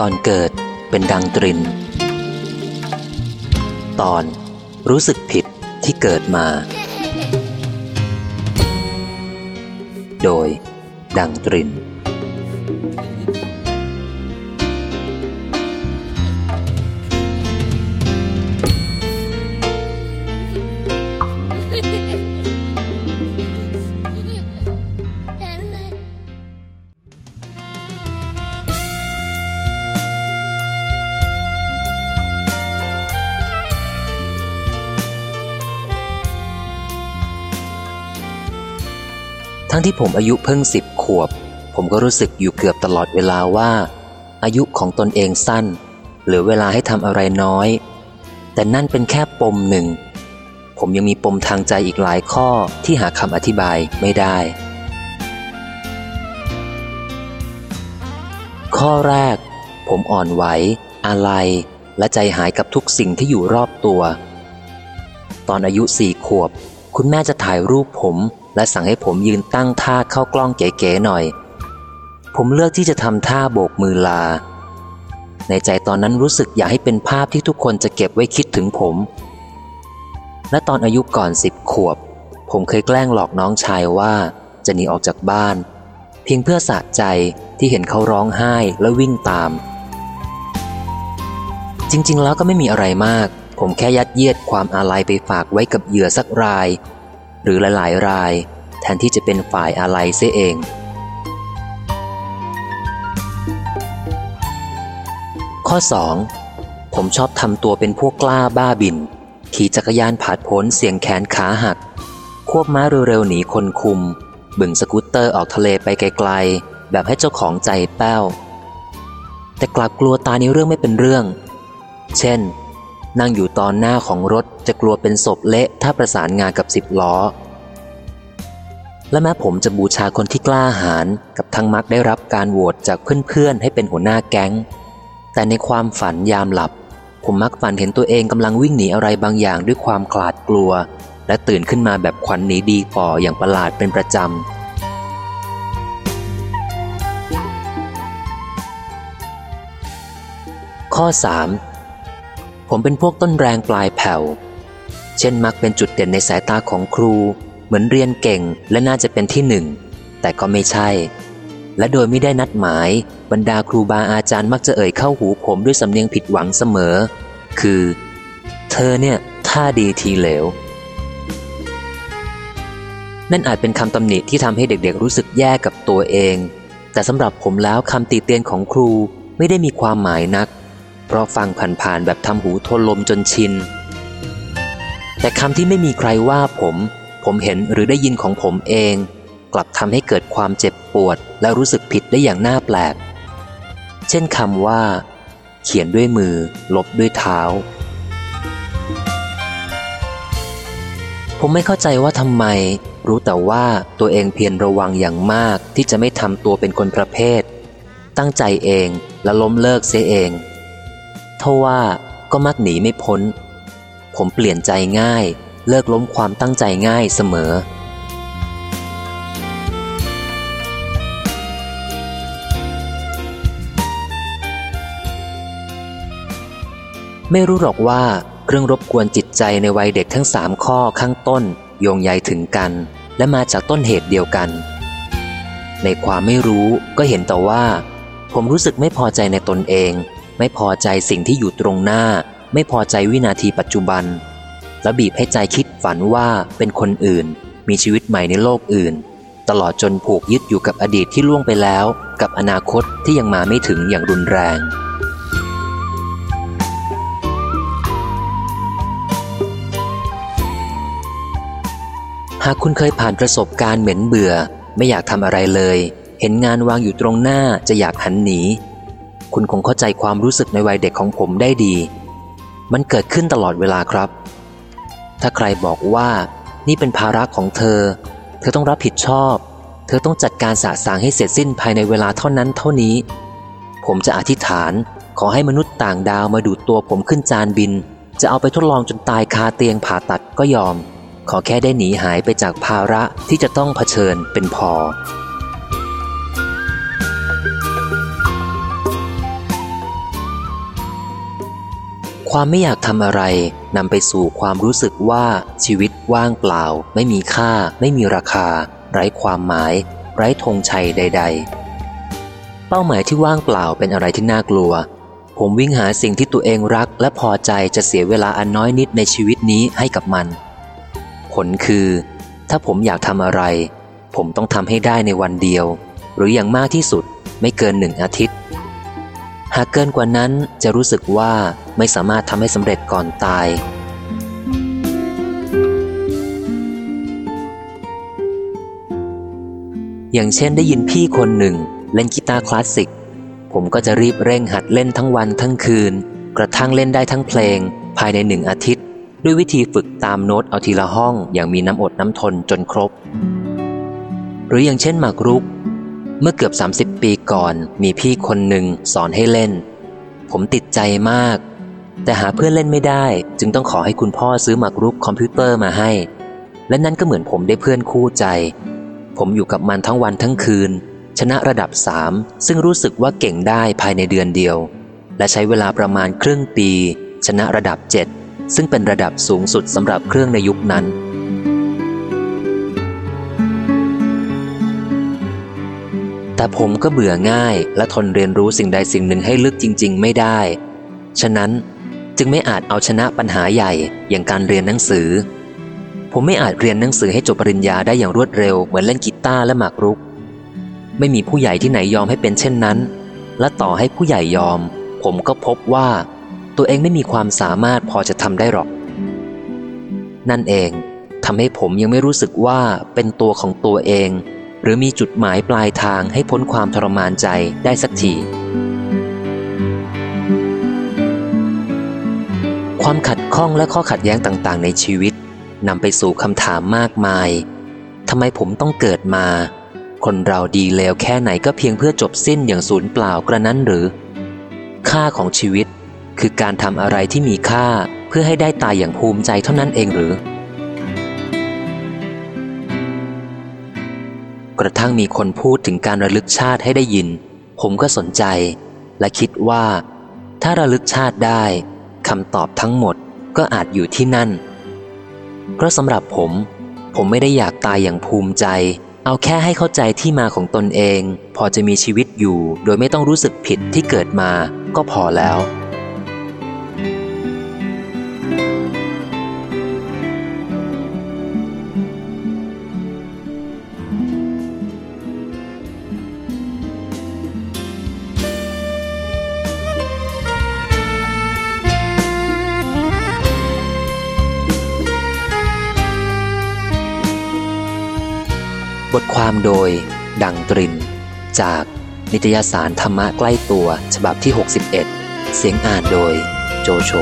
ก่อนเกิดเป็นดังตริน ตอนรู้สึกผิดที่เกิดมา โดยดังตริน ทั้งที่ผมอายุเพิ่งสิบขวบ ผมก็รู้สึกอยู่เกือบตลอดเวลาว่า อายุของตนเองสั้น เหลือเวลาให้ทำอะไรน้อย แต่นั่นเป็นแค่ปมหนึ่ง ผมยังมีปมทางใจอีกหลายข้อที่หาคำอธิบายไม่ได้ ข้อแรก ผมอ่อนไหวอะไรและใจหายกับทุกสิ่งที่อยู่รอบตัว ตอนอายุสี่ขวบ คุณแม่จะถ่ายรูปผม และสั่งให้ผมยืนตั้งท่าเข้ากล้องเก๋ๆหน่อย ผมเลือกที่จะทำท่าโบกมือลา ในใจตอนนั้นรู้สึกอยากให้เป็นภาพที่ทุกคนจะเก็บไว้คิดถึงผม และตอนอายุก่อนสิบขวบ ผมเคยแกล้งหลอกน้องชายว่าจะหนีออกจากบ้าน เพียงเพื่อสะใจที่เห็นเขาร้องไห้และวิ่งตาม จริงๆ แล้วก็ไม่มีอะไรมาก ผมแค่ยัดเยียดความอาลัยไปฝากไว้กับเหยื่อสักราย หรือหลายๆ ราย แทนที่จะเป็นฝ่ายอะไรเสียเอง ข้อ 2. ผมชอบทำตัวเป็นพวกกล้าบ้าบิน ขี่จักรยานผาดพ้นเสียงแขนขาหัก ควบม้าเร็วๆหนีคนคุม บึงสกูตเตอร์ออกทะเลไปไกลๆ แบบให้เจ้าของใจแป้ว แต่กลับกลัวตาในเรื่องไม่เป็นเรื่อง เช่น นั่งอยู่ตอนหน้าของรถจะกลัวเป็นศพเละถ้าประสานงานกับสิบล้อ และแม้ผมจะบูชาคนที่กล้าหาญกับทั้งมักได้รับการโหวตจากเพื่อนๆ ให้เป็นหัวหน้าแก๊ง แต่ในความฝันยามหลับ ผมมักฝันเห็นตัวเองกำลังวิ่งหนีอะไรบางอย่างด้วยความกลาดกลัว และตื่นขึ้นมาแบบขวัญหนีดีฝ่ออย่างประหลาดเป็นประจำข้อ 3 ผมเป็นพวกต้นแรงปลายแผ่ว เช่นมักเป็นจุดเด่นในสายตาของครู เหมือนเรียนเก่งและน่าจะเป็นที่หนึ่ง แต่ก็ไม่ใช่ และโดยไม่ได้นัดหมาย บรรดาครูบาอาจารย์มักจะเอ่ยเข้าหูผมด้วยสำเนียงผิดหวังเสมอ คือ เธอเนี่ยท่าดีทีเหลว นั่นอาจเป็นคำตำหนิที่ทำให้เด็กๆ รู้สึกแย่กับตัวเอง แต่สำหรับผมแล้วคำตีเตียนของครูไม่ได้มีความหมายนักเเพราะฟังผ่านๆแบบทำหูทนลมจนชิน แต่คำที่ไม่มีใครว่าผม ผมเห็นหรือได้ยินของผมเอง กลับทำให้เกิดความเจ็บปวด และรู้สึกผิดได้อย่างน่าแปลก เช่นคำว่า เขียนด้วยมือ ลบด้วยเท้า ผมไม่เข้าใจว่าทำไม รู้แต่ว่าตัวเองเพียรระวังอย่างมากที่จะไม่ทำตัวเป็นคนประเภท ตั้งใจเองและล้มเลิกเสียเอง ทว่าก็มักหนีไม่พ้น ผมเปลี่ยนใจง่าย เลิกล้มความตั้งใจง่ายเสมอ ไม่รู้หรอกว่าเครื่องรบกวนจิตใจในวัยเด็กทั้งสามข้อข้างต้น โยงใยถึงกัน และมาจากต้นเหตุเดียวกัน ในความไม่รู้ก็เห็นแต่ว่า ผมรู้สึกไม่พอใจในตนเอง ไม่พอใจสิ่งที่อยู่ตรงหน้า ไม่พอใจวินาทีปัจจุบัน และบีบให้ใจคิดฝันว่าเป็นคนอื่น มีชีวิตใหม่ในโลกอื่น ตลอดจนผูกยึดอยู่กับอดีตที่ล่วงไปแล้ว กับอนาคตที่ยังมาไม่ถึงอย่างรุนแรงหากคุณเคยผ่านประสบการณ์เหม็นเบื่อ ไม่อยากทำอะไรเลย เห็นงานวางอยู่ตรงหน้าจะอยากหันหนี คุณคงเข้าใจความรู้สึกในวัยเด็กของผมได้ดี มันเกิดขึ้นตลอดเวลาครับ ถ้าใครบอกว่านี่เป็นภาระของเธอ เธอต้องรับผิดชอบ เธอต้องจัดการสะสางให้เสร็จสิ้นภายในเวลาเท่านั้นเท่านี้ ผมจะอธิษฐานขอให้มนุษย์ต่างดาวมาดูดตัวผมขึ้นจานบิน จะเอาไปทดลองจนตายคาเตียงผ่าตัดก็ยอม ขอแค่ได้หนีหายไปจากภาระที่จะต้องเผชิญเป็นพอ ความไม่อยากทำอะไรนำไปสู่ความรู้สึกว่าชีวิตว่างเปล่า ไม่มีค่า ไม่มีราคา ไร้ความหมาย ไร้ธงชัยใด ๆ เป้าหมายที่ว่างเปล่าเป็นอะไรที่น่ากลัว ผมวิ่งหาสิ่งที่ตัวเองรัก และพอใจจะเสียเวลาอันน้อยนิดในชีวิตนี้ให้กับมัน ผลคือ ถ้าผมอยากทำอะไร ผมต้องทำให้ได้ในวันเดียว หรืออย่างมากที่สุดไม่เกินหนึ่งอาทิตย์ หากเกินกว่านั้นจะรู้สึกว่าไม่สามารถทำให้สำเร็จก่อนตาย อย่างเช่นได้ยินพี่คนหนึ่ง เล่นกีตาร์คลาสสิก ผมก็จะรีบเร่งหัดเล่นทั้งวันทั้งคืน กระทั่งเล่นได้ทั้งเพลง ภายในหนึ่งอาทิตย์ ด้วยวิธีฝึกตามโน้ตเอาทีละห้องอย่างมีน้ำอดน้ำทนจนครบ หรืออย่างเช่นหมากรุก เมื่อเกือบ 30 ปีก่อนมีพี่คนหนึ่งสอนให้เล่น ผมติดใจมาก แต่หาเพื่อนเล่นไม่ได้ จึงต้องขอให้คุณพ่อซื้อหมากรุกคอมพิวเตอร์มาให้ และนั่นก็เหมือนผมได้เพื่อนคู่ใจ ผมอยู่กับมันทั้งวันทั้งคืน ชนะระดับสามซึ่งรู้สึกว่าเก่งได้ภายในเดือนเดียว และใช้เวลาประมาณครึ่งปี ชนะระดับเจ็ดซึ่งเป็นระดับสูงสุดสำหรับเครื่องในยุคนั้น แต่ผมก็เบื่อง่ายและทนเรียนรู้สิ่งใดสิ่งหนึ่งให้ลึกจริง ๆ ไม่ได้ ฉะนั้นจึงไม่อาจเอาชนะปัญหาใหญ่อย่างการเรียนหนังสือ ผมไม่อาจเรียนหนังสือให้จบปริญญาได้อย่างรวดเร็วเหมือนเล่นกีตาร์และหมากรุก ไม่มีผู้ใหญ่ที่ไหนยอมให้เป็นเช่นนั้น และต่อให้ผู้ใหญ่ยอม ผมก็พบว่า ตัวเองไม่มีความสามารถพอจะทำได้หรอก นั่นเองทำให้ผมยังไม่รู้สึกว่าเป็นตัวของตัวเอง หรือมีจุดหมายปลายทางให้พ้นความทรมานใจได้สักที ความขัดข้องและข้อขัดแย้งต่างๆ ในชีวิตนำไปสู่คำถามมากมายทำไมผมต้องเกิดมา คนเราดีเลวแค่ไหนก็เพียงเพื่อจบสิ้นอย่างสูญเปล่ากระนั้นหรือ ค่าของชีวิตคือการทำอะไรที่มีค่าเพื่อให้ได้ตายอย่างภูมิใจเท่านั้นเองหรือ กระทั่งมีคนพูดถึงการระลึกชาติให้ได้ยิน ผมก็สนใจ และคิดว่า ถ้าระลึกชาติได้คำตอบทั้งหมดก็อาจอยู่ที่นั่น เพราะสำหรับผม ผมไม่ได้อยากตายอย่างภูมิใจ เอาแค่ให้เข้าใจที่มาของตนเอง พอจะมีชีวิตอยู่ โดยไม่ต้องรู้สึกผิดที่เกิดมาก็พอแล้ว บทความโดย ดังตริน จากนิตยสารธรรมะใกล้ตัวฉบับที่ 61 เสียงอ่านโดยโจโฉ